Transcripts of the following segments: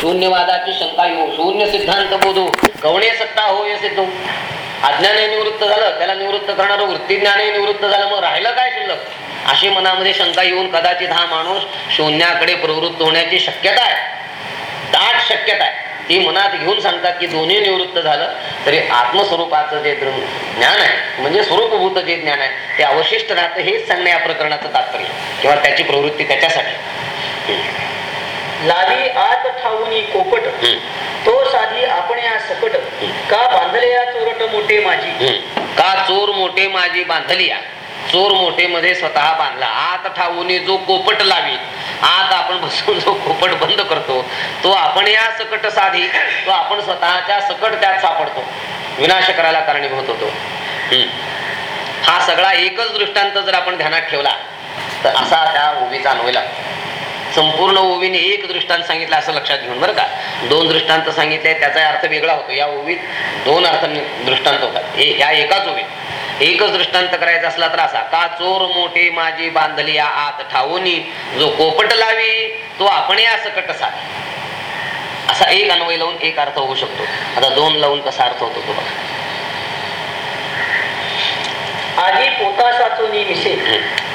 शून्यवादाची शंका येऊ शून्य सिद्धांत बोधू. कवणे सत्ता हो हे सिद्ध. अज्ञाने निवृत्त झालं त्याला निवृत्त करणारं वृत्ती ज्ञानही निवृत्त झालं मग राहिलं काय शिल्लक? अशी मनामध्ये शंका येऊन कदाचित हा माणूस शून्याकडे प्रवृत्त होण्याची शक्यता आहे. दाट शक्यता आहे. ती मनात घेऊन सांगतात की दोन्ही निवृत्त झालं तरी आत्मस्वरूपाचं जे ज्ञान आहे म्हणजे स्वरूपभूत जे ज्ञान आहे ते अवशिष्ट राहतं हेच सांगणे या प्रकरणाचं तात्पर्य. किंवा त्याची प्रवृत्ती त्याच्यासाठी. लावी आत ठाऊनी कोपट. तो साधी आपण या सकट का बांधले या चोरट मोठे माझी. का चोर मोठे माझी बांधली या चोर मोठे मध्ये स्वतः बांधला. आत ठाऊनी जो कोपट लावी. आत आपण बसून जो कोपट बंद करतो तो आपण या सकट साधी. तो आपण स्वतःच्या सकट त्यात सापडतो. विनाश करायला कारणीभूत होतो. हा सगळा एकच दृष्टांत जर आपण ध्यानात ठेवला तर असा त्या ओवीचा अन्वय लागतो. संपूर्ण ओवीने एक दृष्टांत सांगितलं असं लक्षात घेऊन बरं का? दोन दृष्टांत सांगितले त्याचा अर्थ वेगळा होतो. या ओवीत दोन अर्थ दृष्टांत होतात. हे या एकाच ओवीत. एकच दृष्टांत करायचा असला तर असा का चोर मोठे माझी बांधली या आत ठावोनी जो कोपट लावी तो आपण या सकट साधी असा एक अन्वय लावून एक अर्थ होऊ शकतो. आता दोन लावून कसा अर्थ होतो तो बघा. आधी पोता साचोनी मिसे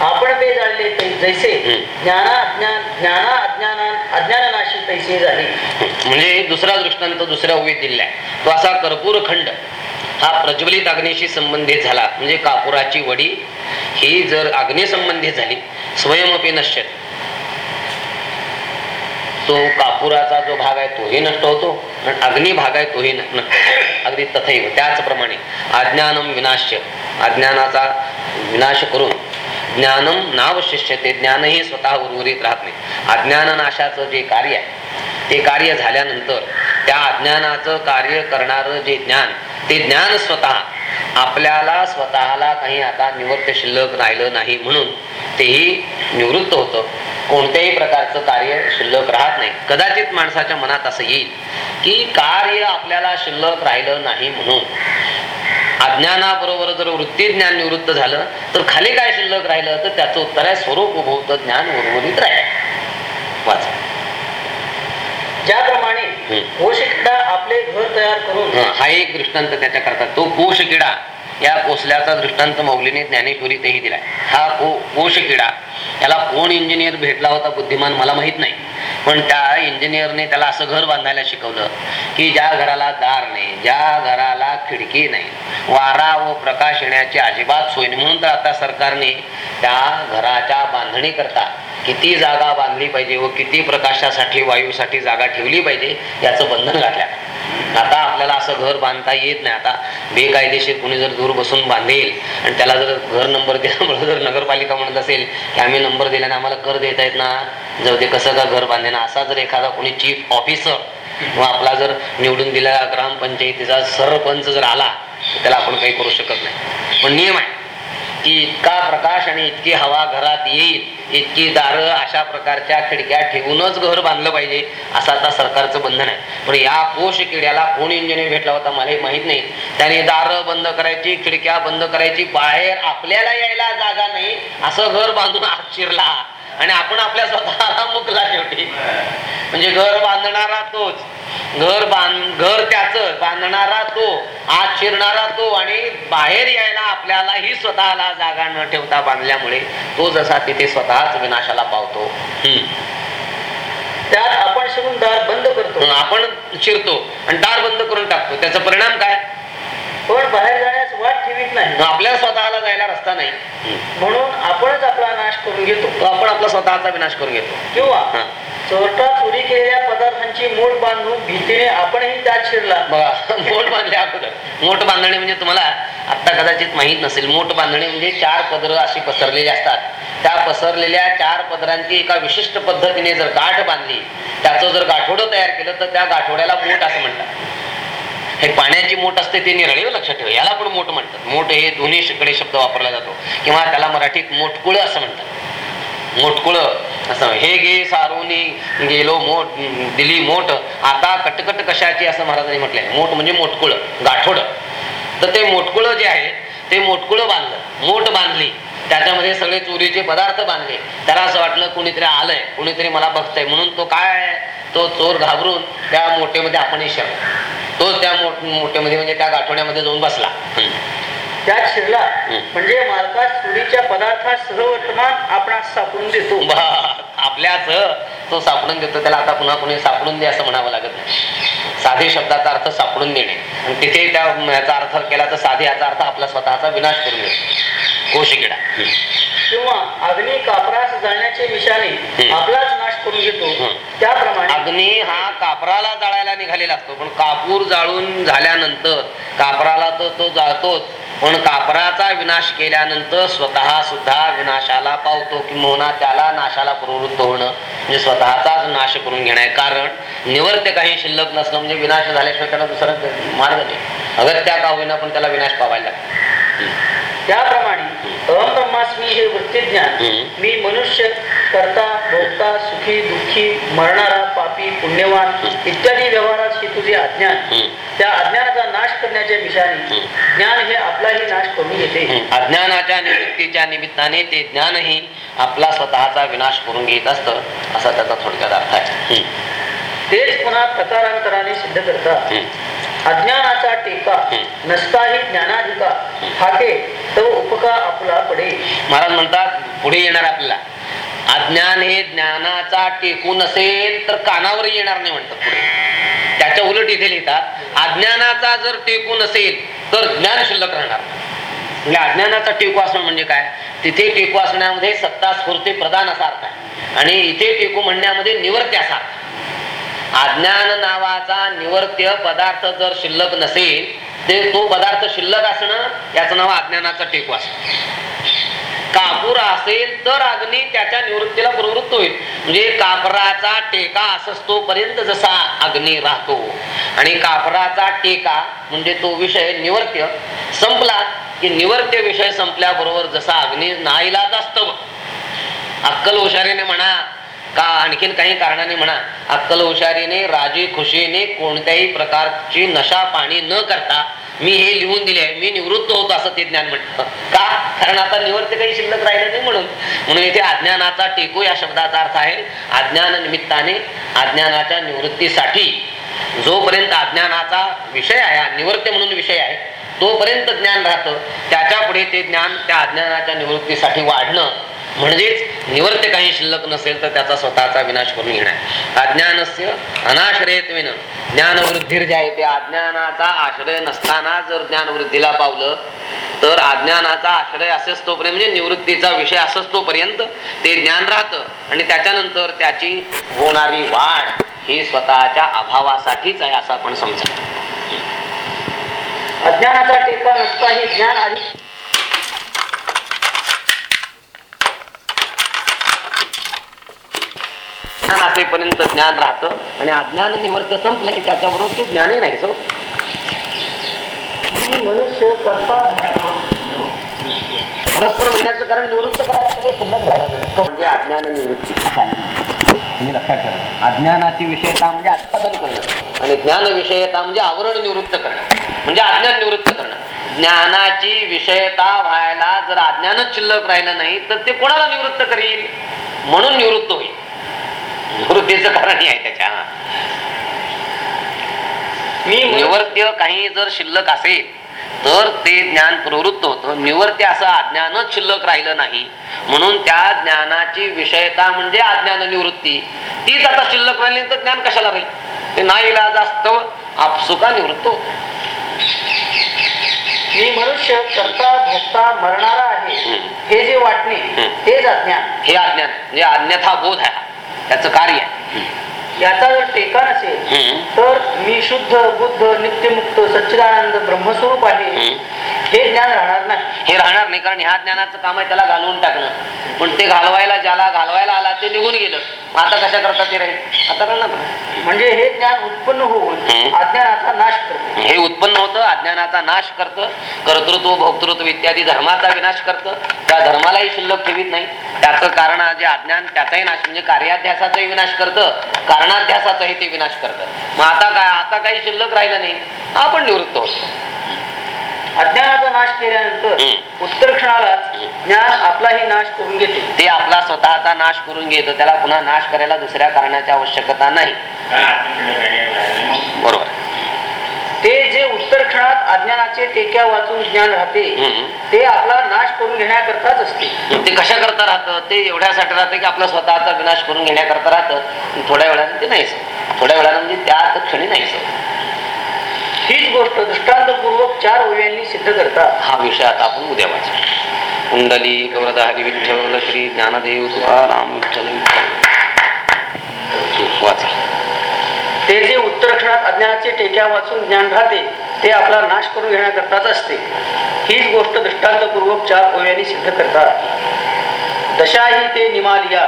आपण तै जैसे हम्म. ज्ञाना अज्ञान ज्ञाना अज्ञाना अज्ञाननाशी तैसे झाले. म्हणजे दुसरा दृष्टांत दुसऱ्या ओवीत दिलेला आहे. तो असा कर्पूर खंड. हा प्रज्वलित अग्नीशी संबंधित झाला. म्हणजे कापुराची वडी ही जर अग्नी संबंधित झाली स्वयंपी नश्यत तो कापुराचा जो भाग आहे तोही नष्ट होतो. आणि अग्नी भाग आहे तोही न- नष्ट अगदी तथैव. त्याचप्रमाणे अज्ञानम विनाश्य. अज्ञानाचा विनाश करून ज्ञानम नावशिष्य ते ज्ञानही स्वतः उर्वरित राहत नाही. अज्ञाननाशाचं जे कार्य आहे ते कार्य झाल्यानंतर त्या अज्ञानाचं कार्य करणारं जे ज्ञान ते ज्ञान स्वतः आपल्याला स्वतःला काही आता निवृत्त शिल्लक राहिलं नाही म्हणून तेही निवृत्त होतं. कोणत्याही प्रकारचं कार्य शिल्लक राहत नाही. कदाचित माणसाच्या मनात असं येईल की कार्य आपल्याला शिल्लक राहिलं नाही म्हणून अज्ञानाबरोबर जर वृत्ती ज्ञान निवृत्त झालं तर खाली काय शिल्लक राहिलं? तर त्याचं उत्तर आहे स्वरूप उभवत ज्ञान उर्वरित राहील. वाचा. ज्याप्रमाणे. कोशिकदा आपले घर तयार करून हं, एक दृष्टांत त्याच्या करता तो कोश किडा या कोसल्याचा दृष्टांत मौलीने ज्ञानेश्वरीतही दिलाय. हा को कोश किडा याला कोण इंजिनियर भेटला होता बुद्धिमान मला माहीत नाही. पण त्या इंजिनियरने त्याला असं घर बांधायला शिकवलं की ज्या घराला दार नाही ज्या घराला खिडकी नाही वारा व प्रकाश येण्याची अजिबात सोय म्हणून तर आता सरकारने त्या घराच्या बांधणी करता किती जागा बांधली पाहिजे व किती प्रकाशासाठी वायूसाठी जागा ठेवली पाहिजे याचं बंधन घातल्या आता आपल्याला असं घर बांधता येत नाही. आता बेकायदेशीर कोणी जर दूर बसून बांधेल आणि त्याला जर घर नंबर दिल्यामुळे जर नगरपालिका म्हणत असेल की आम्ही नंबर दिल्याने आम्हाला कर देत आहेत ना जाऊ ते कसं का घर बांधे ना असा जर एखादा कोणी चीफ ऑफिसर किंवा आपला जर निवडून दिलेला ग्रामपंचायतीचा सरपंच जर आला तर त्याला आपण काही करू शकत नाही. पण नियम आहे. की इतका प्रकाश आणि इतकी हवा घरात येईल इतकी दारं अशा प्रकारच्या खिडक्या ठेवूनच घर बांधलं पाहिजे असं आता सरकारचं बंधन आहे. पण या कोश किड्याला कोण इंजिनियर भेटला होता मला माहीत नाही. त्याने दारं बंद करायची खिडक्या बंद करायची बाहेर आपल्याला यायला जागा नाही असं घर बांधून आत शिरला. आणि आपण आपल्या स्वतःला मुकला शेवटी. म्हणजे घर बांधणारा तोच. घर बांध घर त्याच बांधणारा तो आत शिरणारा तो आणि बाहेर यायला आपल्यालाही स्वतःला जागा न ठेवता बांधल्यामुळे तो जसा तिथे स्वतःच विनाशाला पावतो. त्यात आपण शिरून दार बंद करतो. आपण शिरतो आणि दार बंद करून टाकतो. त्याचा परिणाम काय? पण बाहेर जाण्यास वाट ठेवीत नाही. आपल्याला स्वतःला जायला रस्ता नाही. म्हणून आपणच आपला नाश करून घेतो. आपण आपला स्वतःचा विनाश करून घेतो. किंवा. चोरटा चोरी केलेल्या पदार्थांची मोठ बांधून भीतीने आपणही त्यात शिरला. बघा मोठ बांधले अगोदर. मोठ बांधणे म्हणजे तुम्हाला आता कदाचित माहीत नसेल. मोठ बांधणे म्हणजे चार पदर अशी पसरलेली असतात. त्या पसरलेल्या चार पदरांची एका विशिष्ट पद्धतीने जर गाठ बांधली त्याचं जर गाठोडं तयार केलं तर त्या गाठोड्याला मोठ असं म्हणतात. हे पाण्याची मोठ असते ते निरळे लक्षात ठेवा. याला पण मोठ म्हणतात. मोठ हे दोन्ही कडे शब्द वापरला जातो. किंवा त्याला मराठीत मोठकुळ असं म्हणतात. मोठकुळ असं. हे गे सारोनी गेलो मोठ दिली मोठ आता कटकट कशाची असं महाराजांनी म्हटलंय. मोठ म्हणजे मोठकुळ गाठोड. तर ते मोठकुळ जे आहे ते मोठकुळ बांधलं. मोठ बांधली. त्याच्यामध्ये सगळे चोरीचे पदार्थ बांधले. त्याला असं वाटलं कुणीतरी आलंय कुणीतरी मला बघतंय. म्हणून तो काय तो चोर घाबरून त्या मोठेमध्ये आपणही शिरला तोच त्या मोठ- मोठेमध्ये म्हणजे त्या गाठोड्यामध्ये जाऊन बसला. त्यात शिरला. म्हणजे मालकास चोरीच्या पदार्थात सहवर्तमान आपणास सापडून देतो. बा, आपल्याच तो सापडून देतो. त्याला आता पुन्हा कोणी सापडून दे असं म्हणावं लागत नाही. साधे शब्दाचा अर्थ सापडून देणे. आणि तिथे त्या याचा अर्थ केला तर साधे याचा अर्थ आपला स्वतःचा विनाश करून देतो कोशिकिडा. किंवा अग्नी कापरास जाळण्याचे विषाने. आपलाच हम्म. त्याप्रमाणे अग्नी हा कापराला जाळायला निघालेला असतो पण कापूर जाळून झाल्यानंतर कापराला तर तो जाळतोच पण कापराचा विनाश केल्यानंतर स्वतः सुद्धा विनाशाला पावतो किंवा त्याला नाशाला प्रवृत्त होणं म्हणजे स्वतःचाच नाश करून घेणं. आहे कारण निवर्त्य काही शिल्लक नसणं म्हणजे विनाश झाल्याशिवाय त्याला दुसरा मार्ग नाही. अगत्या का होईना पण त्याला विनाश पावायला लागतो. त्याप्रमाणे अहम ब्रह्मास्मी हे वृत्तीज्ञान. मी मनुष्य करता भोगता सुखी दुःखी मरणारा पापी पुण्यवान इत्यादी व्यवहारात हे तुझे अज्ञान. त्या अज्ञानाचा नाश करण्याच्या विषयाने. ज्ञान हे आपलाही नाश करून घेते. अज्ञानाच्या निवृत्तीच्या निमित्ताने ते ज्ञानही आपला स्वतःचा विनाश करून घेत असतं असा त्याचा थोडक्यात अर्थ आहे. तेच पुन्हा प्रकारांतराने सिद्ध करतात. अज्ञानाचा टेका. नसताही ज्ञानाधिका हाके तो उपका आपला पडे महाराज म्हणतात पुढे येणार आपल्याला. अज्ञान हे ज्ञानाचा टेकून असेल तर कानावर येणार नाही म्हणतात पुढे. त्याच्या उलट इथे लिहितात अज्ञानाचा जर टेकून असेल तर ज्ञान शिल्लक राहणार म्हणजे अज्ञानाचा टेकू असणं म्हणजे काय? तिथे टेकू असण्यामध्ये सत्ता स्फूर्ती प्रधान असा अर्थ आहे. आणि इथे टेकू म्हणण्यामध्ये निवर्त्य असा अर्थ अज्ञान नावाचा निवर्त्य पदार्थ जर शिल्लक नसेल ते तो पदार्थ शिल्लक असणं याचं नाव अज्ञानाचा टेकू असणं. कापूर असेल तर अग्नी त्याच्या निवृत्तीला प्रवृत्त होईल. म्हणजे कापराचा टेका असतोपर्यंत जसा अग्नी राहतो. आणि कापराचा टेका म्हणजे तो विषय निवर्त्य. संपला की निवर्त्य विषय संपल्याबरोबर जसा अग्नी नाईलाज असतो. अक्कल हुशारीने म्हणा का आणखीन काही कारणाने म्हणा अक्कल हुशारीने राजी खुशीने कोणत्याही प्रकारची नशा पाणी न करता मी हे लिहून दिले आहे. मी निवृत्त होतो असं ते ज्ञान म्हणतं का? कारण आता निवृत्त काही शिल्लक राहिलं नाही म्हणून. म्हणून इथे अज्ञानाचा टेकू या शब्दाचा अर्थ आहे अज्ञान निमित्ताने अज्ञानाच्या निवृत्तीसाठी. जोपर्यंत अज्ञानाचा विषय आहे निवृत्त म्हणून विषय आहे तोपर्यंत ज्ञान राहतं. त्याच्या पुढे ते ज्ञान त्या अज्ञानाच्या निवृत्तीसाठी वाढणं म्हणजेच निवर्त्य काही शिल्लक नसेल तर त्याचा स्वतःचा विनाश करून घेणार. अज्ञानस्य अनाश्रयत्वेन ज्ञानवृद्धीर जे आहे ते अज्ञानाचा आश्रय नसताना जर ज्ञानवृद्धीला पावलं तर अज्ञानाचा आश्रय असेच तोपर्यंत म्हणजे निवृत्तीचा विषय असच तोपर्यंत ते ज्ञान राहतं. आणि त्याच्यानंतर त्याची होणारी वाढ ही स्वतःच्या अभावासाठीच आहे असं आपण समजा अज्ञानाचा टेका नसताही ज्ञान आधी ज्ञान ज्ञान राहतं आणि अज्ञान निवर्त संपलं की त्याच्याबरोबर ते ज्ञानही नाही सो मनुष्य करता परस्पर म्हणण्याचं कारण निवृत्त करायचं शिल्लक म्हणजे अज्ञान निवृत्ती. तुम्ही लक्षात ठेवा. अज्ञानाची विषयता म्हणजे आच्छादन करणं आणि ज्ञान विषयता म्हणजे आवरण निवृत्त करणं. म्हणजे अज्ञान निवृत्त करणं. ज्ञानाची विषयता व्हायला जर अज्ञानच शिल्लक राहिलं नाही तर ते कोणाला निवृत्त करील? म्हणून निवृत्त होईल. निवृत्तीचं कारणही आहे त्याच्या. मी निवर्त्य काही जर शिल्लक असेल तर ते ज्ञान प्रवृत्त होतं. निवर्त्य असं अज्ञानच शिल्लक राहिलं नाही. म्हणून त्या ज्ञानाची विषयता म्हणजे अज्ञान निवृत्ती. तीच आता शिल्लक राहिली तर ज्ञान कशाला राहील? ते नाईला जास्त आपसुका निवृत्त होत. मी मनुष्य करता भोगता मरणारा आहे. हे जे वाटणे. हेच अज्ञान. हे अज्ञान म्हणजे अन्यथा बोध आहे. त्याचं कार्य याचा जर टेका नसेल. तर मी शुद्ध बुद्ध नित्यमुक्त सच्चिदानंद ब्रह्मस्वरूप आहे. हे ज्ञान राहणार नाही हे राहणार नाही कारण ह्या ज्ञानाचं काम आहे त्याला घालवून टाकणं. पण ते घालवायला ज्याला घालवायला आला ते निघून गेलं. आता कशा करता ते राहील आता राहणार. म्हणजे हे ज्ञान उत्पन्न होऊन. अज्ञानाचा नाश करते. हे उत्पन्न होतं अज्ञानाचा नाश करतं कर्तृत्व भोक्तृत्व इत्यादी धर्माचा विनाश करतं. त्या धर्मालाही शिल्लक ठेवीत नाही. त्याचं कारण जे अज्ञान त्याचाही नाश म्हणजे कार्याध्यासाचाही विनाश करतं कारणाध्यासाचाही ते विनाश करतं. मग आता काय आता काही शिल्लक राहिलं नाही. आपण निवृत्त होतो. अज्ञानाचा नाश केल्यानंतर. उत्तर क्षणाला ज्ञान आपलाही नाश करून घेते. ते आपला स्वतःचा नाश करून घेतं. त्याला पुन्हा नाश करायला दुसऱ्या कारणाची आवश्यकता नाही. बरोबर. ते जे उत्तर क्षणात अज्ञानाचे टेक्या वाचून ज्ञान राहते. ते आपला नाश करून घेण्याकरताच असते. ते कशा करता राहतं? ते एवढ्यासाठी राहतं की आपला स्वतःचा विनाश करून घेण्याकरता राहतं. थोड्या वेळाने ते नाहीच. थोड्या वेळाने म्हणजे त्या क्षणी नाहीच. हीच गोष्ट दृष्टांतपूर्वक चार सिद्ध करतात हा विषय आता आपण उद्या वाचा. कुंडली गौरदा हरी विठ्ठल श्री ज्ञानदेव तुकाराम विठ्ठल. वाचा. ते जे उत्तर क्षणात अज्ञानाचे टेक्या वाचून ज्ञान राहते ते आपला नाश करून घेण्याकरताच असते. हीच गोष्ट दृष्टांतपूर्वक चार ओव्यांनी सिद्ध करतात. दशाही ते निमालिया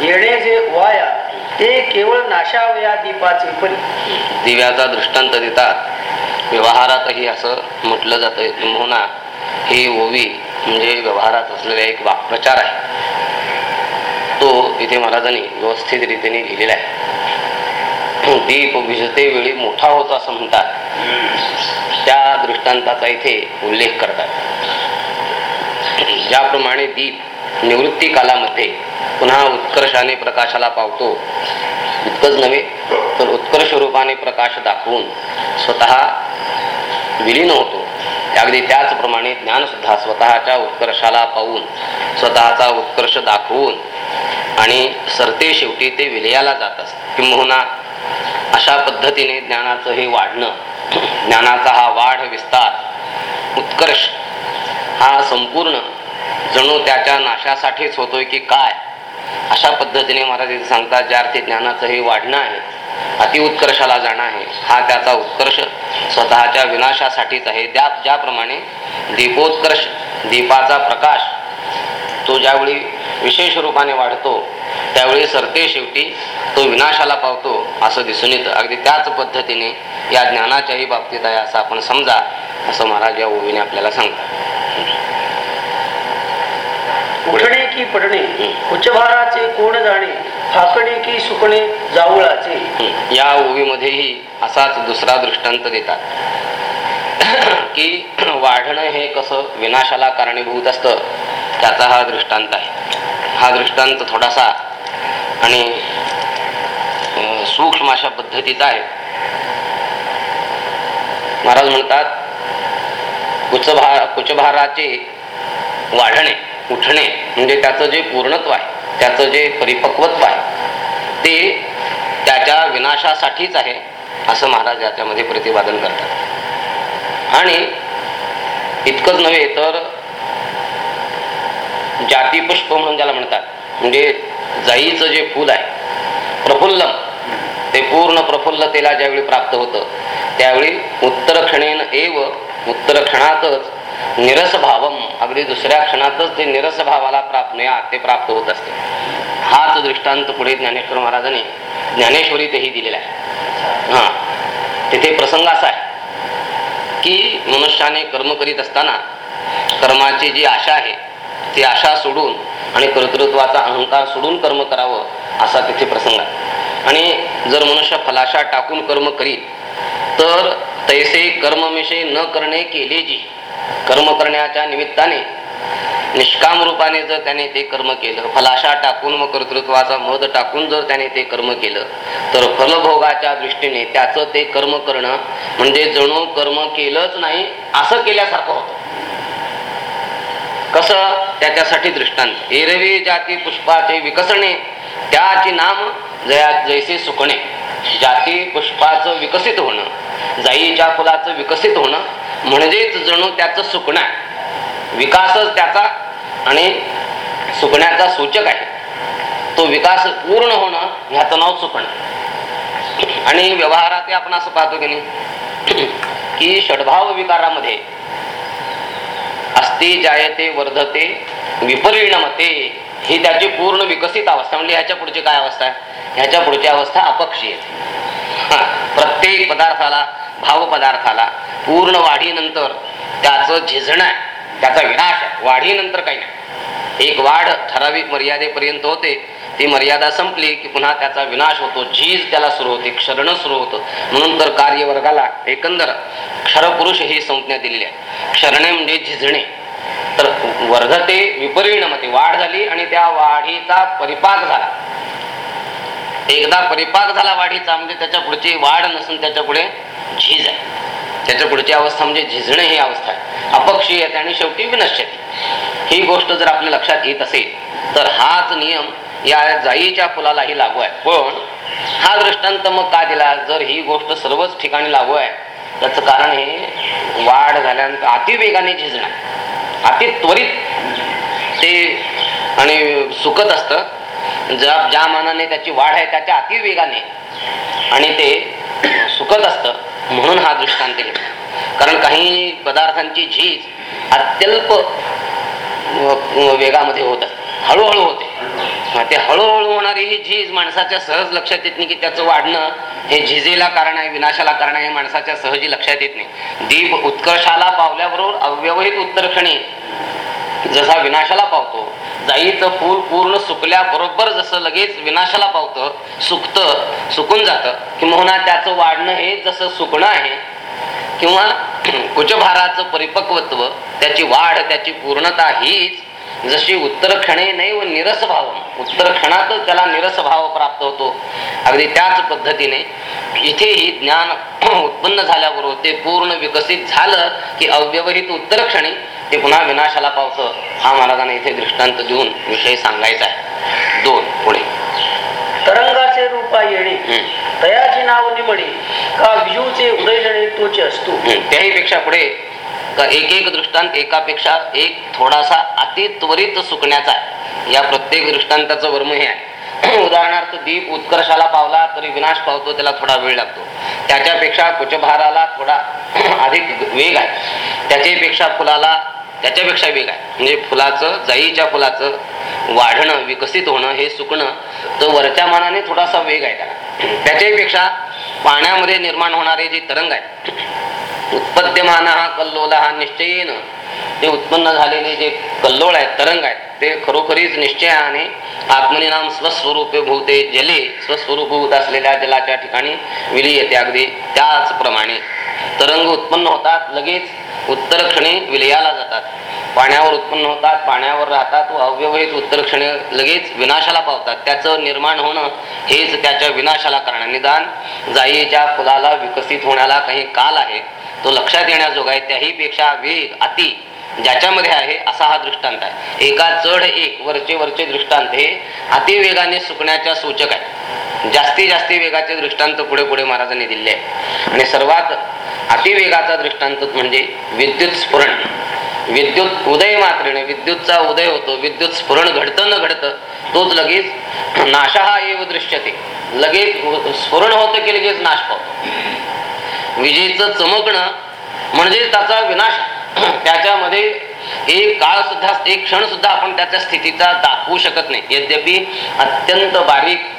येणे जे वाया ते केवळ नाशावया दीपाचे परी दिव्याचा दृष्टांत देतात. व्यवहारातही असं म्हटलं जातं किंबहुना ही ओवी म्हणजे व्यवहारात असलेला एक वाक्प्रचार आहे. तो इथे महाराजांनी व्यवस्थित रीतीने लिहिलेला आहे. दीप विजते वेळी मोठा होतो असं म्हणतात. त्या दृष्टांताचा इथे उल्लेख करतात. ज्याप्रमाणे दीप निवृत्ती कालामध्ये पुन्हा उत्कर्षाने प्रकाशाला पावतो इतकंच नव्हे तर उत्कर्ष रूपाने प्रकाश दाखवून स्वतः विलीन होतो. अगदी त्याचप्रमाणे ज्ञान सुद्धा स्वतःच्या उत्कर्षाला पाहून स्वतःचा उत्कर्ष दाखवून आणि सरते शेवटी ते विलयाला जात असत. किंबहुना अशा पद्धतीने ज्ञानाचं हे वाढणं ज्ञानाचा हा वाढ विस्तार उत्कर्ष हा संपूर्ण जणू त्याच्या नाशासाठीच होतोय की काय? अशा पद्धतीने महाराज इथे सांगतात ज्या अर्थी ज्ञानाचं हे वाढणं आहे अतिउत्कर्षाला जाणं आहे हा त्याचा उत्कर्ष स्वतःच्या विनाशासाठीच आहे. त्या ज्याप्रमाणे दीपोत्कर्ष दीपाचा प्रकाश तो ज्यावेळी विशेष रूपाने वाढतो त्यावेळी सरते शेवटी तो विनाशाला पावतो असं दिसून येतं. अगदी त्याच पद्धतीने या ज्ञानाच्याही बाबतीत आहे असं आपण समजा असं महाराज या ओवीने आपल्याला सांगतात. उठणे की पडणे? उच्चभाराचे कोण जाणे? फाकणे की सुकणे जावळाचे. या ओवीमध्येही असाच दुसरा दृष्टांत देतात. की वाढणं हे कसं विनाशाला कारणीभूत असतं त्याचा हा दृष्टांत आहे. हा दृष्टांत थोडासा आणि सूक्ष्म अशा पद्धतीचा आहे. महाराज म्हणतात कुचभा कुचभाराचे वाढणे उठणे म्हणजे त्याचं जे पूर्णत्व आहे त्याचं जे परिपक्वत्व आहे ते त्याच्या विनाशासाठीच आहे असं महाराज याच्यामध्ये प्रतिपादन करतात. आणि इतकंच नव्हे तर जातीपुष्प म्हणून ज्याला म्हणतात म्हणजे जाईचं जे फूल आहे प्रफुल्लम ते पूर्ण प्रफुल्लतेला ज्यावेळी प्राप्त होतं त्यावेळी उत्तरक्षणेन एव उत्तरक्षणातच निरस भावम अगदी दुसऱ्या क्षणातच ते निरस भावाला प्राप्त ते प्राप्त होत असते. हाच दृष्टांत पुढे ज्ञानेश्वर महाराजांनी ज्ञानेश्वरीतही दिलेला आहे. हा. तिथे प्रसंग असा आहे की मनुष्याने कर्म करीत असताना कर्माची जी आशा आहे ती आशा सोडून आणि कर्तृत्वाचा अहंकार सोडून कर्म करावं असा तिथे प्रसंग आहे. आणि जर मनुष्य फलाशा टाकून कर्म करीत तर तैसे कर्मविषयी न करणे केले जी कर्म करण्याच्या निमित्ताने निष्काम रूपाने जर त्याने ते कर्म केलं फलाशा टाकून व कर्तृत्वाचा मध टाकून जर त्याने ते कर्म केलं तर फलभोगाच्या दृष्टीने त्याचं ते कर्म करणं म्हणजे जणू कर्म केलंच नाही असं केल्यासारखं होतं. कसं? त्याच्यासाठी दृष्टांत. एरवी जाती पुष्पाचे विकसणे त्याची नाम जया जैसे सुकणे. जाती पुष्पाचं विकसित होणं जाईच्या फुलाचं विकसित होणं म्हणजेच जणू त्याचं सुकणं आहे. विकासच त्याचा आणि सुकण्याचा सूचक आहे. तो विकास पूर्ण होणं ह्याचं नाव सुकणं. आणि व्यवहारात आपण असं पाहतो की नाही की षडभाव विकारामध्ये अस्ति जायते वर्धते विपरिणमते ही त्याची पूर्ण विकसित अवस्था म्हणजे ह्याच्या पुढची काय अवस्था आहे? ह्याच्या पुढची अवस्था अपक्षी आहे हा, प्रत्येक पदार्थाला भाव पदार्थाला पूर्ण वाढीनंतर त्याचं झिजणं आहे. त्याचा विनाश आहे. वाढीनंतर काही नाही. एक वाढ ठराविक मर्यादेपर्यंत होते. ती मर्यादा संपली की पुन्हा त्याचा विनाश होतो. झीज त्याला सुरू होते. क्षरण सुरू होतं. म्हणून तर कार्यवर्गाला एकंदर क्षरपुरुष ही संज्ञा दिलेली आहे. क्षरणे म्हणजे झिजणे. तर वर्धते विपरिणमते वाढ झाली आणि त्या वाढीचा परिपाक झाला. एकदा परिपाक झाला वाढीचा म्हणजे त्याच्या पुढची वाढ नसून त्याच्या पुढे झीज आहे. त्याच्या पुढची अवस्था म्हणजे झिजणे ही अवस्था आहे. अपक्षीय आणि शेवटी विनश्यते ही गोष्ट जर आपल्या लक्षात येत असेल तर हाच नियम या जाईच्या फुलालाही लागू आहे. पण हा दृष्टांत मग का दिला? जर ही गोष्ट सर्वच ठिकाणी लागू आहे त्याचं कारण हे वाढ झाल्यानंतर अतिवेगाने झिजणं. अति त्वरित ते आणि सुकत असतं. ज्या ज्या मानाने त्याची वाढ आहे त्याच्या अतिवेगाने. आणि ते सुकत असतं. म्हणून हा दृष्टांत घेतला कारण काही पदार्थांची झीज अत्यल्प वेगामध्ये होत असते हळूहळू होते. ते हळूहळू होणारी ही झीज माणसाच्या सहज लक्षात येत नाही की त्याचं वाढणं हे झिजेला कारण आहे विनाशाला कारण आहे माणसाच्या सहजी लक्षात येत नाही. दीप उत्कर्षाला पावल्याबरोबर अव्यवहित उत्तरक्षणी जसा विनाशाला पावतो जाईचं फूल पूर्ण सुकल्याबरोबर जसं लगेच विनाशाला पावतं सुकतं सुकून जातं. किंवा त्याचं वाढणं हे जसं सुकणं आहे किंवा कुचभाराचं परिपक्वत्व त्याची वाढ त्याची पूर्णता हीच जशी उत्तर क्षणे नाही व निरस भाव उत्तर क्षणातच त्याला निरस भाव प्राप्त होतो. अगदी त्याच पद्धतीने इथेही ज्ञान उत्पन्न झाल्याबरोबर ते पूर्ण विकसित झालं की अव्यवहित उत्तर क्षणी ते पुन्हा विनाशाला पावतं. हा महाराजांना इथे दृष्टांत देऊन विषय सांगायचा आहे. दोन पुढे. तरंगाचे रूपा येणे. तयाची नाव निमणे का विजूचे उदय जणे तोचे असतो? त्याही पेक्षा पुढे का एक एक दृष्टांत एकापेक्षा एक थोडासा अति त्वरित सुकण्याचा या प्रत्येक दृष्टांताचं वर्म हे आहे. उदाहरणार्थ दीप उत्कर्षाला पावला तरी विनाश पावतो त्याला थोडा वेळ लागतो. त्याच्यापेक्षा कुचभाराला थोडा अधिक वेग आहे. त्याच्यापेक्षा फुलाला त्याच्यापेक्षा वेग आहे. म्हणजे फुलाचं जाईच्या फुलाचं वाढणं विकसित होणं हे सुकणं तर वरच्या मानाने थोडासा वेग आहे त्याला. त्याच्यापेक्षा पाण्यामध्ये निर्माण होणारे जे तरंग आहेत उत्पद्यमान हा कल्लोला हा निश्चयेनं ते उत्पन्न झालेले जे कल्लोळ आहेत तरंग आहेत ते खरोखरीच निश्चयाने आत्मनिनाम स्वस्वरूपे भूते जले स्वस्वरूपभूत असलेल्या जलाच्या ठिकाणी विली येते. अगदी त्याचप्रमाणे तरंग उत्पन्न होतात लगेच उत्तर क्षणी विलयाला जातात. पाण्यावर उत्पन्न होतात पाण्यावर राहतात व अव्यवहित उत्तर क्षणे लगेच विनाशाला पावतात. त्याचं निर्माण होणं हेच त्याच्या विनाशाला कारण निदान जाईच्या फुलाला विकसित होण्याला काही काल आहे. तो लक्षात येण्याजोगा आहे. त्याही पेक्षा वेग अति ज्याच्यामध्ये आहे असा हा दृष्टांत आहे. एका चढ एक वरचे वरचे दृष्टांत हे अतिवेगाने सुकण्याच्या सूचक आहे जास्ती जास्ती वेगाचे दृष्टांत पुढे पुढे महाराजांनी दिले आहे आणि सर्वात अतिवेगाचा दृष्टांत म्हणजे विद्युत स्फुरण. विद्युत उदय मात्रेने विद्युतचा उदय होतो विद्युत स्फुरण घडतं न घडतं तोच लगेच नाशहा एव दृश्यते. लगेच स्फुरण होतं की लगेच नाश पावतो विजेचं चमकणं म्हणजे त्याचा विनाश. त्याच्यामध्ये एक काळ सुद्धा एक क्षण सुद्धा आपण त्याच्या स्थितीचा दाखवू शकत नाही. यद्यपि अत्यंत बारीक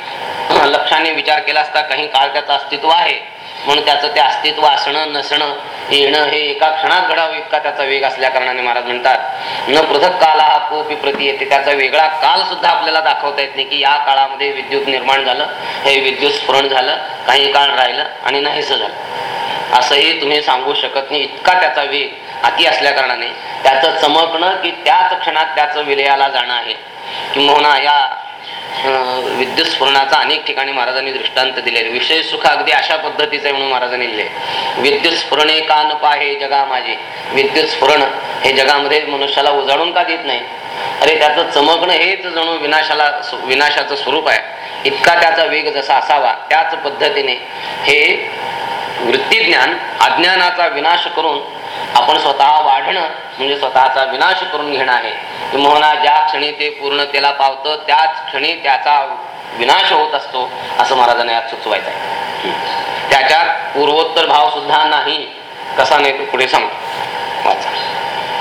लक्षाने विचार केला असता काही काळ त्याचं अस्तित्व आहे. म्हणून त्याचं ते अस्तित्व असणं नसणं येणं हे एका क्षणात घडावं इतका त्याचा वेग असल्या कारणाने महाराज म्हणतात न पृथक काल हा कोपी प्रती येते. त्याचा वेगळा काल सुद्धा आपल्याला दाखवता येत नाही की या काळामध्ये विद्युत निर्माण झालं हे विद्युत स्फुरण झालं काही काळ राहिलं आणि नाहीसं झालं. असंही तुम्ही सांगू शकत नाही. इतका त्याचा वेग अति असल्या कारणाने त्याचं चमकणं की त्याच क्षणात त्याचं विलयाला जाणं आहे. किंवा या विद्युत स्फुरणाचा अनेक ठिकाणी महाराजांनी दृष्टांत दिले विषय सुख अगदी अशा पद्धतीचं आहे म्हणून महाराजांनी लिहिले. विद्युत स्फुरणे का न पाहे जगा माझे. विद्युत स्फुरण हे जगामध्ये मनुष्याला उजाडून का देत नाही? अरे त्याचं चमकणं हेच जणू विनाशाला विनाशाचं स्वरूप आहे. इतका त्याचा वेग जसा असावा त्याच पद्धतीने हे वृत्तीज्ञान अज्ञानाचा विनाश करून आपण स्वतः वाढणं म्हणजे स्वतःचा विनाश करून घेणं आहे किंवा ज्या क्षणी ते पूर्णतेला पावतं त्याच क्षणी त्याचा विनाश होत असतो असं महाराजांनी यात सुचवायचं आहे त्याच्यात पूर्वोत्तर भाव सुद्धा नाही कसा नाही तो पुढे सांगतो.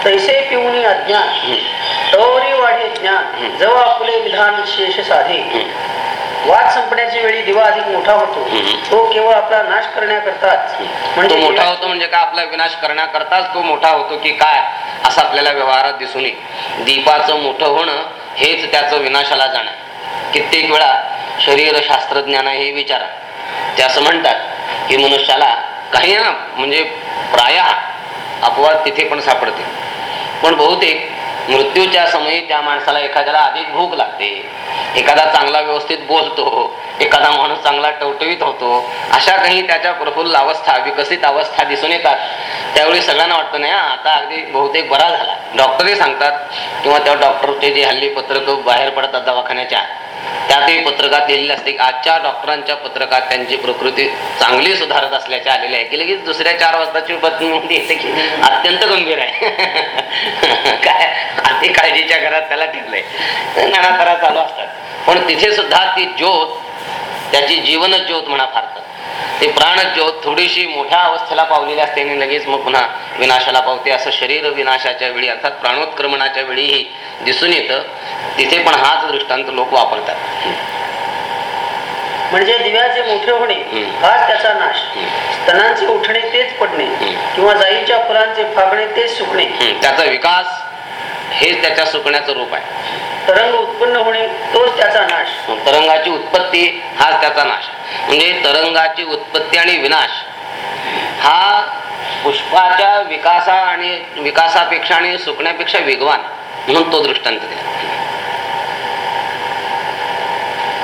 तैसे पिऊनी अज्ञान वाढे ज्ञान. जवळ आपले विधान शेष साधे. वाद संपण्याची वेळी दिवा अधिक मोठा होतो. तो केवळ आपला नाश करण्याकरताच. तो म्हणजे मोठा होतो म्हणजे काय आपला विनाश करण्याकरताच तो मोठा होतो की काय? असं आपल्याला व्यवहारात दिसून येईल. दीपाचं मोठं होणं हेच त्याचं विनाशाला जाणं. कित्येक वेळा शरीर शास्त्रज्ञान हे विचारा. ते असं म्हणतात की मनुष्याला काही ना म्हणजे प्राय अपवाद तिथे पण सापडते. पण बहुतेक मृत्यूच्या समयी त्या माणसाला एखाद्याला अधिक भूक लागते. एखादा चांगला व्यवस्थित बोलतो एखादा माणूस चांगला टवटवीत होतो अशा काही त्याच्या प्रफुल्ल अवस्था विकसित अवस्था दिसून येतात. त्यावेळी सगळ्यांना वाटतं नाही आता अगदी बहुतेक बरा झाला. डॉक्टरही सांगतात किंवा त्या डॉक्टरचे जे हल्ली पत्रक बाहेर पडतात दवाखान्याच्या त्यातही पत्रकात लिहिलेले असते की आजच्या डॉक्टरांच्या पत्रकात त्यांची प्रकृती चांगली सुधारत असल्याचे आलेले आहे. की लगेच दुसऱ्या चार वाजताची बातमी येते की अत्यंत गंभीर आहे. काय? अति काळजीच्या घरात त्याला ठेवलंय नाना तरा चालू असतात. पण तिथे सुद्धा ती ज्योत त्याची जीवन ज्योत म्हणा फारतात ते प्राण ज्योत थोडीशी मोठ्या अवस्थेला पावलेली असते आणि लगेच मग पुन्हा विनाशाला पावते. असं शरीर विनाशाच्या वेळी अर्थात प्राणोत्क्रमणाच्या वेळीही दिसून येतं. तिथे पण हाच दृष्टांत लोक वापरतात. म्हणजे दिव्याचे मोठे होणे. हाच त्याचा नाश. स्तनांचे उठणे तेच पडणे. किंवा जाईच्या फुलांचे फागणे तेच सुकणे. त्याचा विकास हेच त्याच्या सुकण्याचं रूप आहे. तरंग उत्पन्न होणे तोच त्याचा नाश. तरंगाची उत्पत्ती हाच त्याचा नाश म्हणजे तरंगाची उत्पत्ती आणि विनाश हा पुष्पाच्या विकासा आणि विकासापेक्षा आणि सुकण्यापेक्षा वेगवान म्हणून तो दृष्टांत दिला.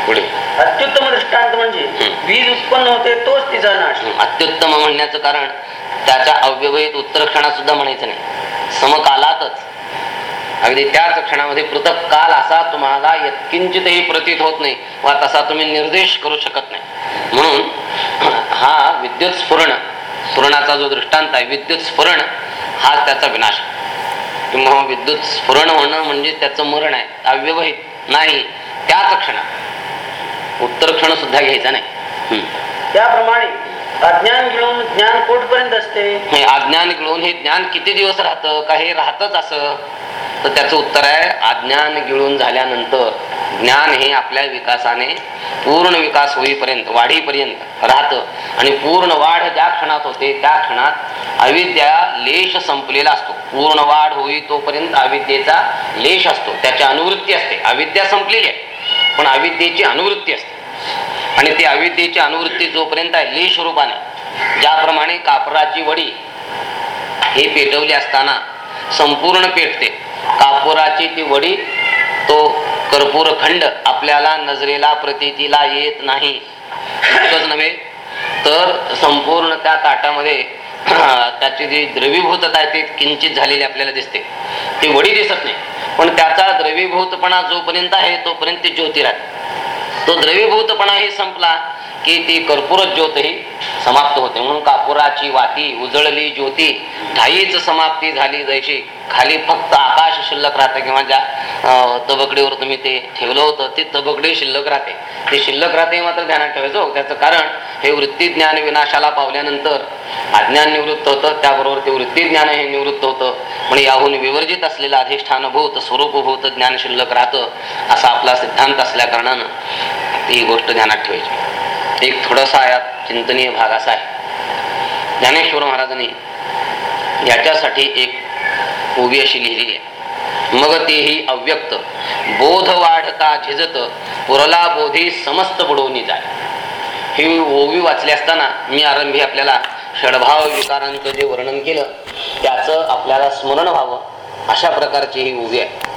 पुढे. अत्युत्तम दृष्टांत म्हणजे. वीज उत्पन्न होते तोच तिचा नाश. अत्युत्तम म्हणण्याचं कारण त्याच्या अव्यवहित उत्तरक्षणात सुद्धा म्हणायचं नाही. समकालातच अगदी त्याच क्षणामध्ये पृथक काल असा तुम्हाला यत्किंचितही प्रतीत होत नाही वा तसा तुम्ही निर्देश करू शकत नाही. म्हणून हा विद्युत स्फुरण स्फुरणाचा जो दृष्टांत आहे विद्युत स्फुरण हा त्याचा विनाश किंवा विद्युत स्फुरण होणं म्हणजे त्याचं मरण आहे अव्यवहित नाही त्याच क्षणात. उत्तर क्षण सुद्धा घ्यायचा नाही. त्याप्रमाणे अज्ञान गिळून ज्ञान कोठपर्यंत असते? हे अज्ञान गिळून हे ज्ञान किती दिवस राहतं? का हे राहतच असं. तर त्याचं उत्तर आहे अज्ञान गिळून झाल्यानंतर ज्ञान हे आपल्या विकासाने पूर्ण विकास होईपर्यंत वाढीपर्यंत राहतं. आणि पूर्ण वाढ ज्या क्षणात होते त्या क्षणात अविद्या लेश संपलेला असतो. पूर्ण वाढ होई तोपर्यंत अविद्येचा लेश असतो. त्याची अनुवृत्ती असते. अविद्या संपलेली आहे. पण अविद्येची अनुवृत्ती असते. आणि ती अविद्येची अनुवृत्ती जोपर्यंत आहे स्वरूपाने. ज्याप्रमाणे कापराची वडी हे पेटवली असताना संपूर्ण पेटते. कापुराची ती वडी तो कर्पूर खंड आपल्याला नजरेला प्रतीतीला येत नाही. इतकंच नव्हे तर संपूर्ण त्या ताटामध्ये त्याची जी द्रवीभूतता आहे ती किंचित झालेली आपल्याला दिसते. ती वडी दिसत नाही. पण त्याचा द्रवीभूतपणा जोपर्यंत आहे तोपर्यंत ती ज्योती राहते. तो द्रवीभूतपणा हे संपला की ती कर्पूर ज्योतही समाप्त होते. म्हणून कापुराची वाती उजळली ज्योती ठाईच समाप्ती झाली जैशी. खाली फक्त आकाश शिल्लक राहतं किंवा ज्या तबकडीवर तुम्ही ते ठेवलं होतं ते तबकडी शिल्लक राहते. ते शिल्लक राहते मात्र ध्यानात ठेवायचं हो. त्याचं कारण हे वृत्ती ज्ञान विनाशाला पावल्यानंतर अज्ञान निवृत्त होतं त्याबरोबर ते वृत्ती ज्ञान हे निवृत्त होतं. म्हणजे याहून विवर्जित असलेलं अधिष्ठानभूत स्वरूपभूत ज्ञान शिल्लक राहतं असा आपला सिद्धांत असल्या कारणानं. ही गोष्ट ध्यानात ठेवायची. एक थोडासा यात चिंतनीय भाग असा आहे. ज्ञानेश्वर महाराजांनी याच्यासाठी एक उभी अशी लिहिलेली आहे. मग तेही अव्यक्त. बोध वाढता झिजत पुरला बोधी समस्त बुडवणी जाय. ही ओवी वाचली असताना मी आरंभी आपल्याला षडभाव विकारांचं जे वर्णन केलं त्याचं आपल्याला स्मरण व्हावं अशा प्रकारची ही ओवी आहे.